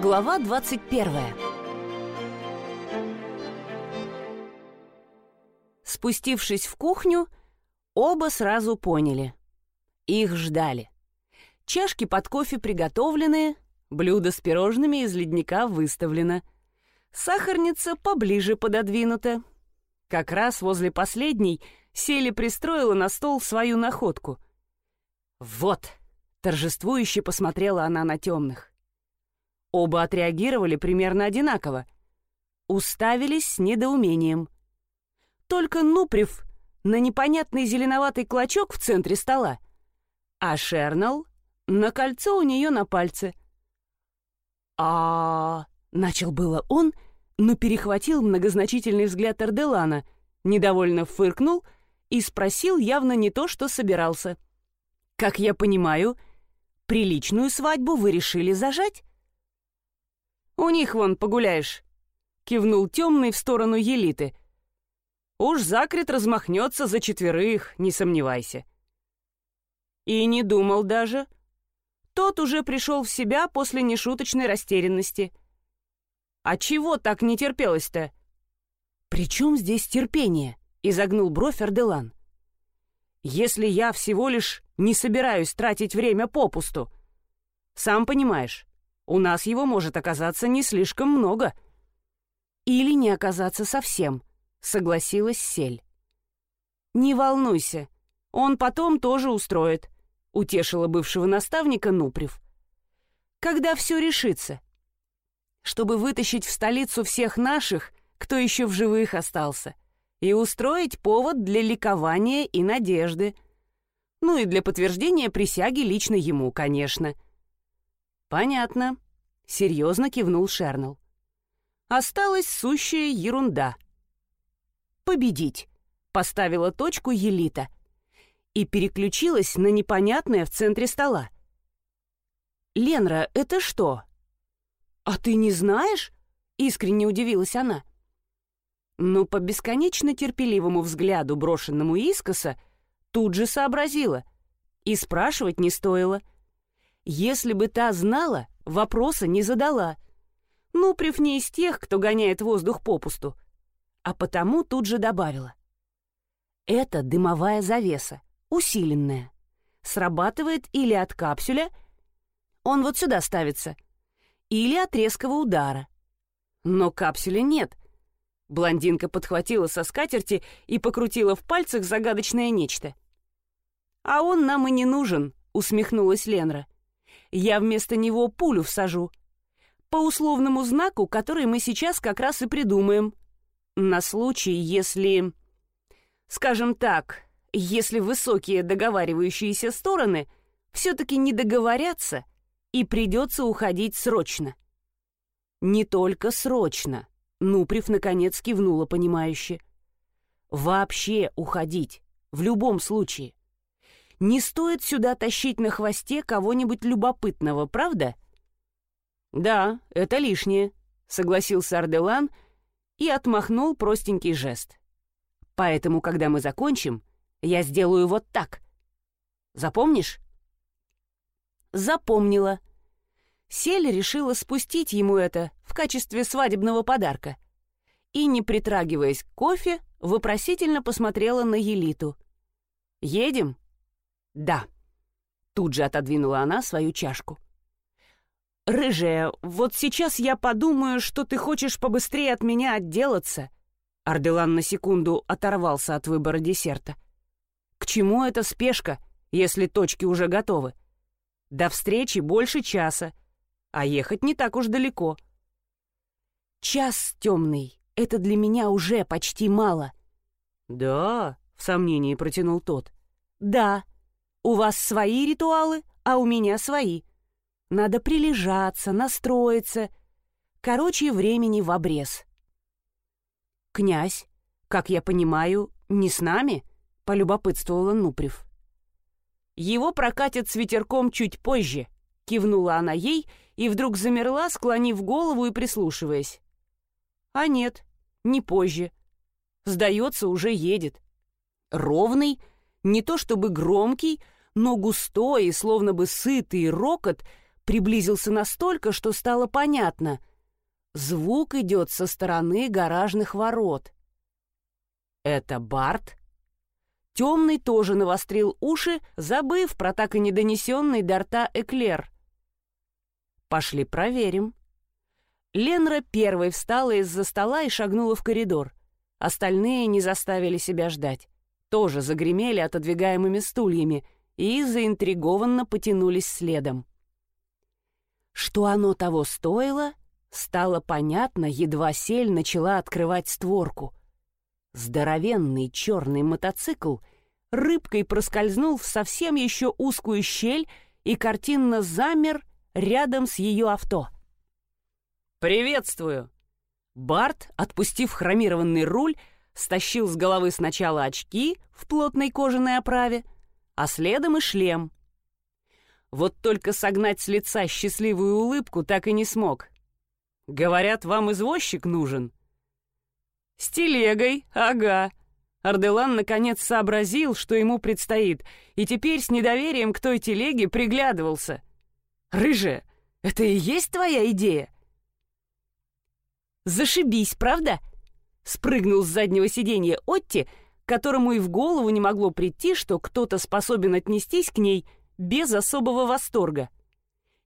Глава 21 Спустившись в кухню, оба сразу поняли. Их ждали. Чашки под кофе приготовлены, блюдо с пирожными из ледника выставлено. Сахарница поближе пододвинута. Как раз возле последней Сели пристроила на стол свою находку. «Вот!» — торжествующе посмотрела она на темных. Оба отреагировали примерно одинаково. Уставились с недоумением. Только Нуприв на непонятный зеленоватый клочок в центре стола, а Шернал на кольцо у нее на пальце. а начал было он, но перехватил многозначительный взгляд Арделана, недовольно фыркнул и спросил явно не то, что собирался. «Как я понимаю, приличную свадьбу вы решили зажать?» «У них вон погуляешь», — кивнул темный в сторону Елиты. «Уж закрит размахнется за четверых, не сомневайся». И не думал даже. Тот уже пришел в себя после нешуточной растерянности. «А чего так не терпелось-то?» «При чем здесь терпение?» изогнул бровь Арделан. «Если я всего лишь не собираюсь тратить время попусту. Сам понимаешь, у нас его может оказаться не слишком много». «Или не оказаться совсем», — согласилась Сель. «Не волнуйся, он потом тоже устроит», — утешила бывшего наставника Нуприв. «Когда все решится. Чтобы вытащить в столицу всех наших, кто еще в живых остался» и устроить повод для ликования и надежды. Ну и для подтверждения присяги лично ему, конечно. «Понятно», — серьезно кивнул Шернел. «Осталась сущая ерунда». «Победить», — поставила точку Елита и переключилась на непонятное в центре стола. «Ленра, это что?» «А ты не знаешь?» — искренне удивилась она но по бесконечно терпеливому взгляду, брошенному искоса, тут же сообразила. И спрашивать не стоило. Если бы та знала, вопроса не задала. Ну, прив не из тех, кто гоняет воздух попусту. А потому тут же добавила. Это дымовая завеса, усиленная. Срабатывает или от капсюля, он вот сюда ставится, или от резкого удара. Но капсюля нет — Блондинка подхватила со скатерти и покрутила в пальцах загадочное нечто. «А он нам и не нужен», — усмехнулась Ленра. «Я вместо него пулю всажу. По условному знаку, который мы сейчас как раз и придумаем. На случай, если... Скажем так, если высокие договаривающиеся стороны все-таки не договорятся и придется уходить срочно. Не только срочно» Нуприв, наконец, кивнула понимающе. «Вообще уходить. В любом случае. Не стоит сюда тащить на хвосте кого-нибудь любопытного, правда?» «Да, это лишнее», — согласился Арделан и отмахнул простенький жест. «Поэтому, когда мы закончим, я сделаю вот так. Запомнишь?» «Запомнила», — Сель решила спустить ему это в качестве свадебного подарка. И, не притрагиваясь к кофе, вопросительно посмотрела на Елиту. «Едем?» «Да». Тут же отодвинула она свою чашку. «Рыжая, вот сейчас я подумаю, что ты хочешь побыстрее от меня отделаться». Арделан на секунду оторвался от выбора десерта. «К чему эта спешка, если точки уже готовы? До встречи больше часа, а ехать не так уж далеко. Час темный — это для меня уже почти мало. Да, в сомнении протянул тот. Да, у вас свои ритуалы, а у меня свои. Надо прилежаться, настроиться. Короче, времени в обрез. Князь, как я понимаю, не с нами? Полюбопытствовала Нуприв. Его прокатят с ветерком чуть позже, кивнула она ей — и вдруг замерла, склонив голову и прислушиваясь. А нет, не позже. Сдается, уже едет. Ровный, не то чтобы громкий, но густой и словно бы сытый рокот приблизился настолько, что стало понятно. Звук идет со стороны гаражных ворот. Это Барт? Темный тоже навострил уши, забыв про так и недонесенный до рта эклер. Пошли проверим. Ленра первой встала из-за стола и шагнула в коридор. Остальные не заставили себя ждать. Тоже загремели отодвигаемыми стульями и заинтригованно потянулись следом. Что оно того стоило, стало понятно, едва сель начала открывать створку. Здоровенный черный мотоцикл рыбкой проскользнул в совсем еще узкую щель и картинно замер рядом с ее авто. «Приветствую!» Барт, отпустив хромированный руль, стащил с головы сначала очки в плотной кожаной оправе, а следом и шлем. Вот только согнать с лица счастливую улыбку так и не смог. «Говорят, вам извозчик нужен?» «С телегой, ага». Арделан наконец сообразил, что ему предстоит, и теперь с недоверием к той телеге приглядывался. «Рыжая, это и есть твоя идея?» «Зашибись, правда?» Спрыгнул с заднего сиденья Отти, которому и в голову не могло прийти, что кто-то способен отнестись к ней без особого восторга.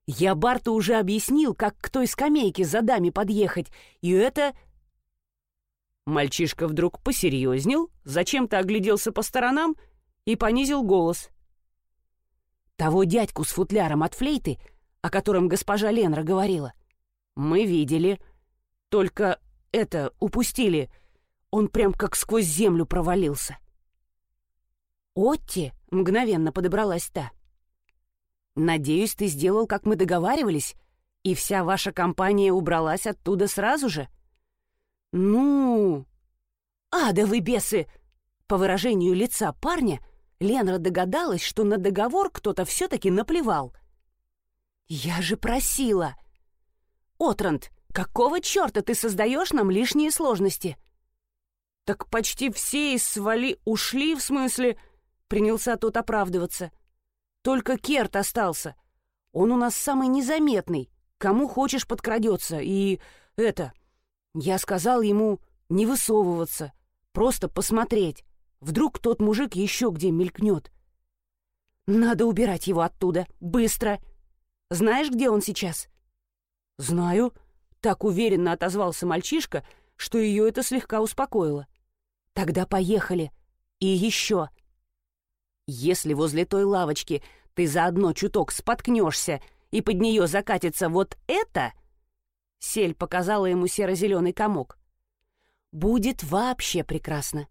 Я Барту уже объяснил, как к той скамейке за даме подъехать, и это... Мальчишка вдруг посерьезнел, зачем-то огляделся по сторонам и понизил голос. Того дядьку с футляром от флейты, о котором госпожа Ленра говорила, мы видели. Только это упустили. Он прям как сквозь землю провалился. «Отти!» — мгновенно подобралась та. «Надеюсь, ты сделал, как мы договаривались, и вся ваша компания убралась оттуда сразу же?» «Ну...» «А, бесы!» По выражению лица парня, Ленра догадалась, что на договор кто-то все-таки наплевал. «Я же просила!» «Отранд, какого черта ты создаешь нам лишние сложности?» «Так почти все из свали ушли, в смысле...» Принялся тот оправдываться. «Только Керт остался. Он у нас самый незаметный. Кому хочешь подкрадется. И это... Я сказал ему не высовываться, просто посмотреть. Вдруг тот мужик еще где мелькнет. Надо убирать его оттуда. Быстро. Знаешь, где он сейчас?» «Знаю», — так уверенно отозвался мальчишка, что ее это слегка успокоило. «Тогда поехали. И еще. Если возле той лавочки ты заодно чуток споткнешься и под нее закатится вот это...» Сель показала ему серо-зеленый комок. «Будет вообще прекрасно.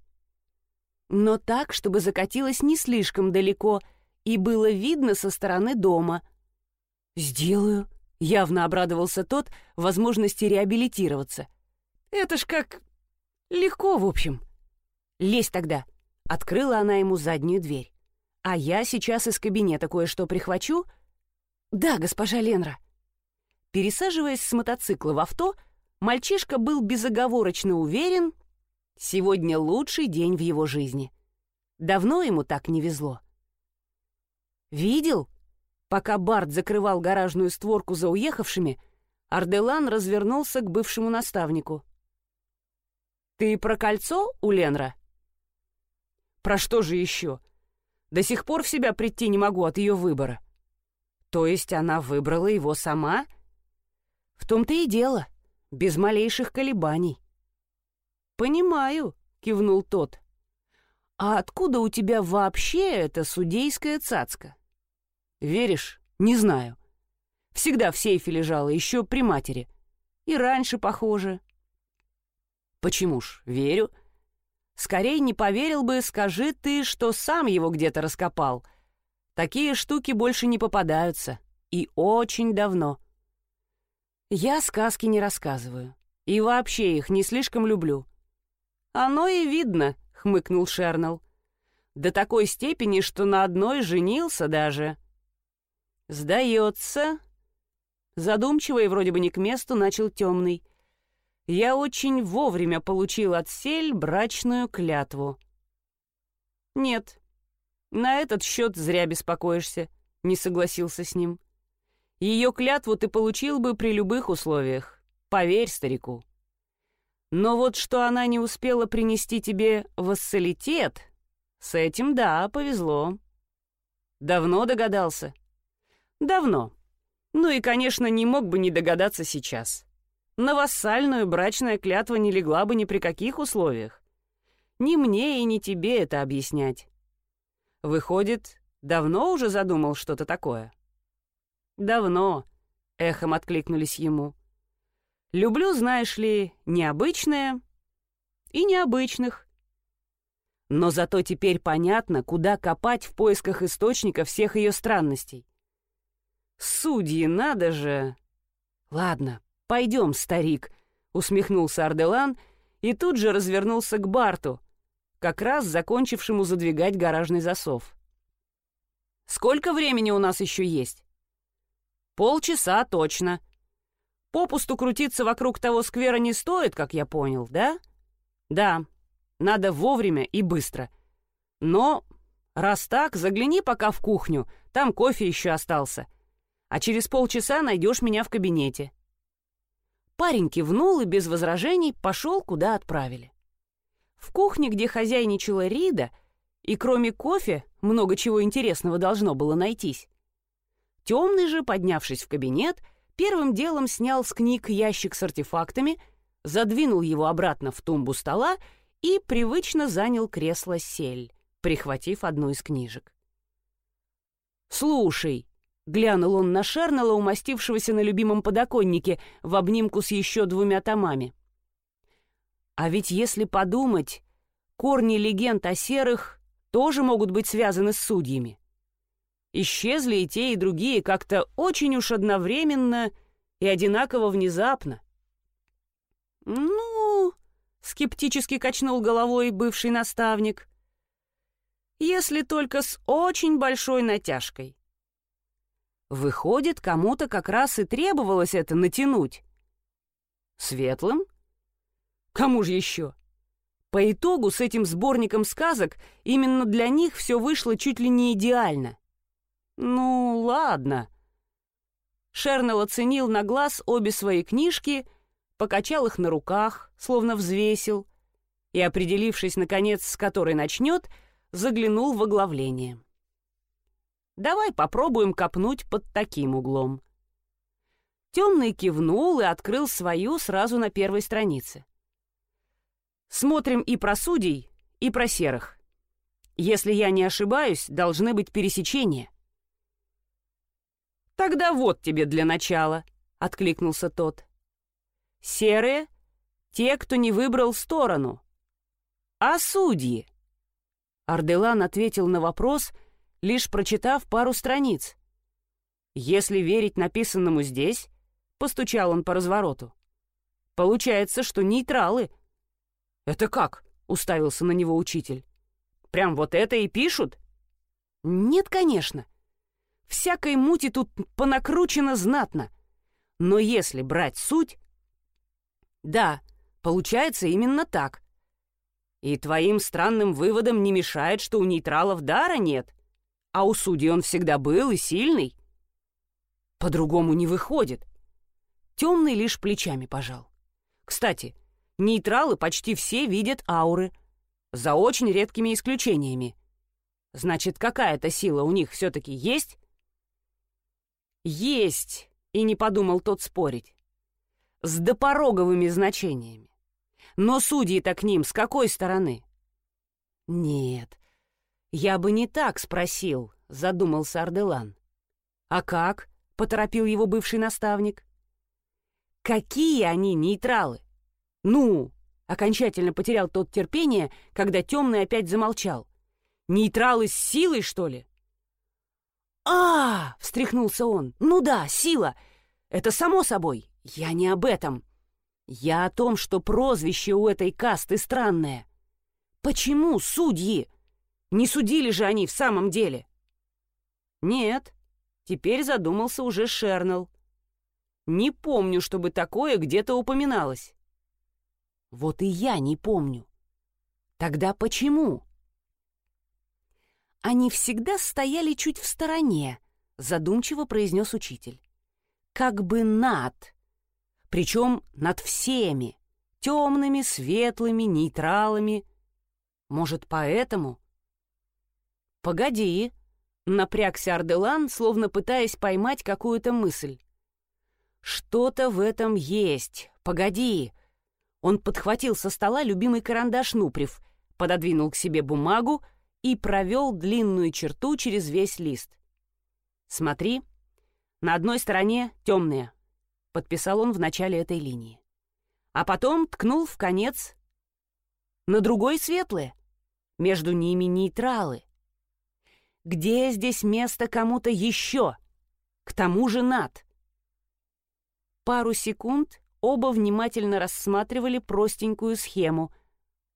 Но так, чтобы закатилось не слишком далеко и было видно со стороны дома». «Сделаю», — явно обрадовался тот возможности реабилитироваться. «Это ж как... легко, в общем». «Лезь тогда», — открыла она ему заднюю дверь. «А я сейчас из кабинета кое-что прихвачу?» «Да, госпожа Ленра». Пересаживаясь с мотоцикла в авто, мальчишка был безоговорочно уверен, сегодня лучший день в его жизни. Давно ему так не везло. «Видел?» Пока Барт закрывал гаражную створку за уехавшими, Арделан развернулся к бывшему наставнику. «Ты про кольцо у Ленра?» «Про что же еще? До сих пор в себя прийти не могу от ее выбора». «То есть она выбрала его сама?» В том-то и дело, без малейших колебаний. «Понимаю», — кивнул тот. «А откуда у тебя вообще эта судейская цацка?» «Веришь? Не знаю. Всегда в сейфе лежала, еще при матери. И раньше, похоже». «Почему ж, верю. Скорее не поверил бы, скажи ты, что сам его где-то раскопал. Такие штуки больше не попадаются. И очень давно». Я сказки не рассказываю. И вообще их не слишком люблю. Оно и видно, хмыкнул Шернел. До такой степени, что на одной женился даже. Сдается. Задумчиво и вроде бы не к месту начал темный. Я очень вовремя получил от сель брачную клятву. Нет, на этот счет зря беспокоишься, не согласился с ним. Ее клятву ты получил бы при любых условиях. Поверь старику. Но вот что она не успела принести тебе вассалитет, с этим, да, повезло. Давно догадался? Давно. Ну и, конечно, не мог бы не догадаться сейчас. На вассальную брачная клятва не легла бы ни при каких условиях. Ни мне и ни тебе это объяснять. Выходит, давно уже задумал что-то такое? Давно, эхом откликнулись ему. Люблю, знаешь ли, необычное и необычных. Но зато теперь понятно, куда копать в поисках источника всех ее странностей. Судьи, надо же! Ладно, пойдем, старик, усмехнулся Арделан и тут же развернулся к Барту, как раз закончившему задвигать гаражный засов. «Сколько времени у нас еще есть?» «Полчаса точно. Попусту крутиться вокруг того сквера не стоит, как я понял, да?» «Да, надо вовремя и быстро. Но, раз так, загляни пока в кухню, там кофе еще остался. А через полчаса найдешь меня в кабинете». Парень кивнул и без возражений пошел, куда отправили. В кухне, где хозяйничала Рида, и кроме кофе много чего интересного должно было найтись. Темный же, поднявшись в кабинет, первым делом снял с книг ящик с артефактами, задвинул его обратно в тумбу стола и привычно занял кресло сель, прихватив одну из книжек. «Слушай», — глянул он на Шернелла, умастившегося на любимом подоконнике в обнимку с еще двумя томами. А ведь если подумать, корни легенд о серых тоже могут быть связаны с судьями. Исчезли и те, и другие как-то очень уж одновременно и одинаково внезапно. «Ну...» — скептически качнул головой бывший наставник. «Если только с очень большой натяжкой». Выходит, кому-то как раз и требовалось это натянуть. Светлым — Кому же еще? По итогу с этим сборником сказок именно для них все вышло чуть ли не идеально. Ну, ладно. Шернелл оценил на глаз обе свои книжки, покачал их на руках, словно взвесил, и, определившись, наконец, с которой начнет, заглянул в оглавление. «Давай попробуем копнуть под таким углом». Темный кивнул и открыл свою сразу на первой странице. Смотрим и про судей, и про серых. Если я не ошибаюсь, должны быть пересечения. «Тогда вот тебе для начала», — откликнулся тот. «Серые — те, кто не выбрал сторону. А судьи?» Арделан ответил на вопрос, лишь прочитав пару страниц. «Если верить написанному здесь», — постучал он по развороту, «получается, что нейтралы — «Это как?» — уставился на него учитель. «Прям вот это и пишут?» «Нет, конечно. Всякой мути тут понакручено знатно. Но если брать суть...» «Да, получается именно так. И твоим странным выводам не мешает, что у нейтралов дара нет, а у судей он всегда был и сильный. По-другому не выходит. Темный лишь плечами пожал. Кстати, — Нейтралы почти все видят ауры, за очень редкими исключениями. Значит, какая-то сила у них все-таки есть? Есть, и не подумал тот спорить. С допороговыми значениями. Но судьи-то к ним с какой стороны? Нет, я бы не так спросил, задумался Арделан. А как? Поторопил его бывший наставник. Какие они нейтралы? «Ну!» — окончательно потерял тот терпение, когда темный опять замолчал. «Нейтралы с силой, что ли?» а, встряхнулся он. «Ну да, сила! Это само собой. Я не об этом. Я о том, что прозвище у этой касты странное. Почему судьи? Не судили же они в самом деле?» «Нет», — теперь задумался уже Шернелл. «Не помню, чтобы такое где-то упоминалось». Вот и я не помню. Тогда почему? Они всегда стояли чуть в стороне, задумчиво произнес учитель. как бы над, причем над всеми, темными, светлыми, нейтралами. Может, поэтому? Погоди, напрягся Арделан, словно пытаясь поймать какую-то мысль. Что-то в этом есть. Погоди. Он подхватил со стола любимый карандаш Нуприв, пододвинул к себе бумагу и провел длинную черту через весь лист. «Смотри, на одной стороне темные», — подписал он в начале этой линии. А потом ткнул в конец. На другой светлые, между ними нейтралы. Где здесь место кому-то еще? К тому же над. Пару секунд оба внимательно рассматривали простенькую схему,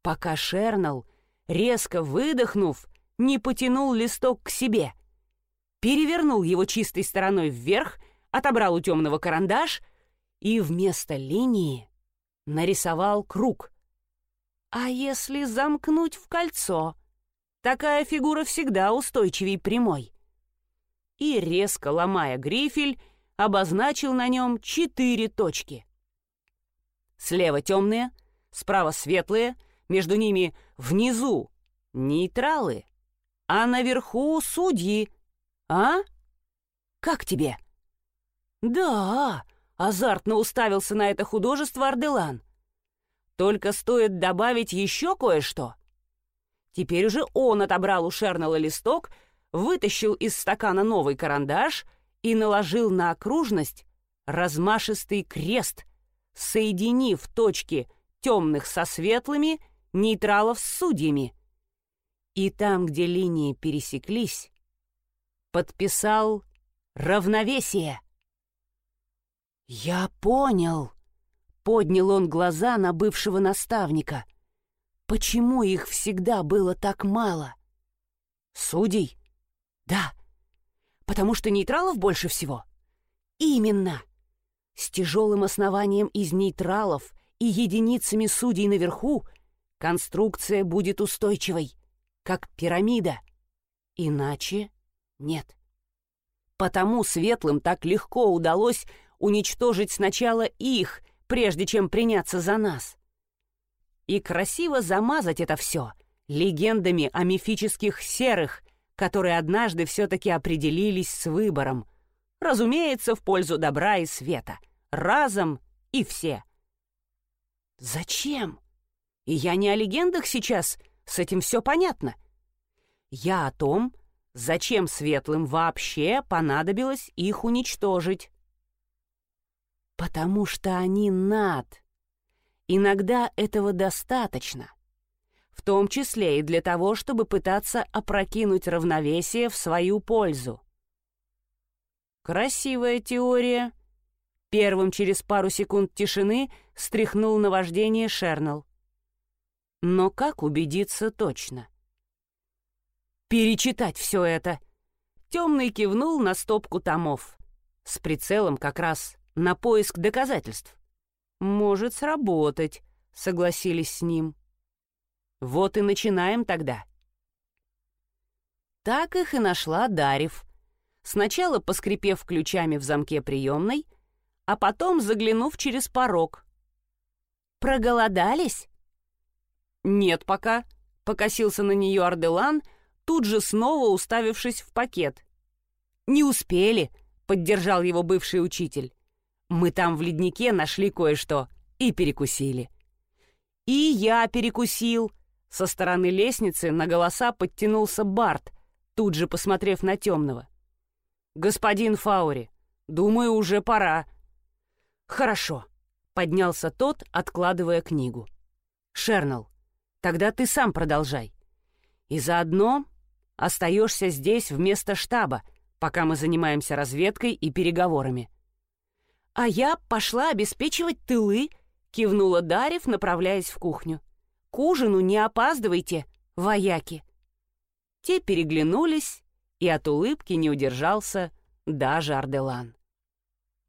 пока Шернал, резко выдохнув, не потянул листок к себе. Перевернул его чистой стороной вверх, отобрал у темного карандаш и вместо линии нарисовал круг. А если замкнуть в кольцо? Такая фигура всегда устойчивей прямой. И, резко ломая грифель, обозначил на нем четыре точки. Слева темные, справа светлые, между ними внизу нейтралы, а наверху судьи. А? Как тебе? Да, азартно уставился на это художество Арделан. Только стоит добавить еще кое-что — Теперь уже он отобрал у Шернелла листок, вытащил из стакана новый карандаш и наложил на окружность размашистый крест, соединив точки темных со светлыми, нейтралов с судьями. И там, где линии пересеклись, подписал равновесие. «Я понял», — поднял он глаза на бывшего наставника. Почему их всегда было так мало? Судей? Да. Потому что нейтралов больше всего? Именно. С тяжелым основанием из нейтралов и единицами судей наверху конструкция будет устойчивой, как пирамида. Иначе нет. Потому светлым так легко удалось уничтожить сначала их, прежде чем приняться за нас и красиво замазать это все легендами о мифических серых, которые однажды все-таки определились с выбором. Разумеется, в пользу добра и света. Разом и все. Зачем? И я не о легендах сейчас, с этим все понятно. Я о том, зачем светлым вообще понадобилось их уничтожить. Потому что они над, Иногда этого достаточно, в том числе и для того, чтобы пытаться опрокинуть равновесие в свою пользу. Красивая теория. Первым через пару секунд тишины стряхнул на вождение Шернел. Но как убедиться точно? Перечитать все это. Темный кивнул на стопку томов. С прицелом как раз на поиск доказательств. «Может сработать», — согласились с ним. «Вот и начинаем тогда». Так их и нашла Дарев, сначала поскрипев ключами в замке приемной, а потом заглянув через порог. «Проголодались?» «Нет пока», — покосился на нее Арделан, тут же снова уставившись в пакет. «Не успели», — поддержал его бывший учитель. Мы там в леднике нашли кое-что и перекусили. И я перекусил. Со стороны лестницы на голоса подтянулся Барт, тут же посмотрев на темного. «Господин Фаури, думаю, уже пора». «Хорошо», — поднялся тот, откладывая книгу. «Шернал, тогда ты сам продолжай. И заодно остаешься здесь вместо штаба, пока мы занимаемся разведкой и переговорами. «А я пошла обеспечивать тылы», — кивнула Дарев, направляясь в кухню. «К ужину не опаздывайте, вояки». Те переглянулись, и от улыбки не удержался даже Арделан.